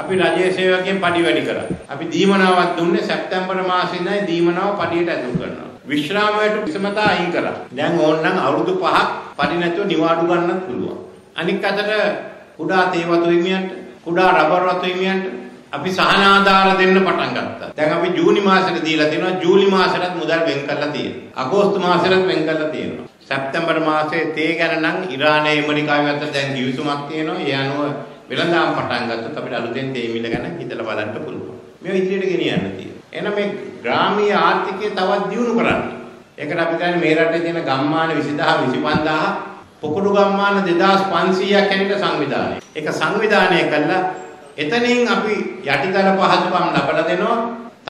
අපි රජයේ සේවකයන් පඩි වැඩි කරා. අපි දීමනාවක් දුන්නේ සැප්තැම්බර් මාසේ ඉඳන් දීමනාව පඩියට ඇතුල් කරනවා. විශ්‍රාමයට විසමතා අයින් කරා. දැන් ඕනනම් අවුරුදු 5ක් පඩි නැතුව නිවාඩු ගන්නත් පුළුවන්. අනික් අතට කුඩා තේ වතු හිමියන්ට, කුඩා රබර් වතු හිමියන්ට අපි සහන ආධාර දෙන්න පටන් ගත්තා. දැන් අපි ජූනි මාසෙට දීලා තියෙනවා. ජූලි මාසෙටත් මුදල් වෙන් කරලා තියෙනවා. අගෝස්තු මාසෙටත් වෙන් කරලා තියෙනවා. සැප්තැම්බර් මාසයේ තේ ගැන නම් ඉරානයේ ඇමරිකාවේ අතර දැන් කිවිසුමක් තියෙනවා. ඒ අනුව වෙළඳාම් පටන් ගත්තොත් අපිට අලුතෙන් තේ මිල ගැන හිතලා බලන්න පුළුවන්. මේ ඉදිරියට ගෙනියන්න තියෙනවා. එහෙනම් මේ ග්‍රාමීය ආර්ථිකය තවත් දියුණු කරන්න. ඒකට අපි කියන්නේ මේ රටේ තියෙන ගම්මාන 20000 25000 පොකුඩු ගම්මාන 2500ක් හැටියට සංවිධානය. ඒක සංවිධානය කළා එතනින් අපි යටිතල පහසුකම් ලබා දෙනවා